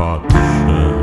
Patrzę.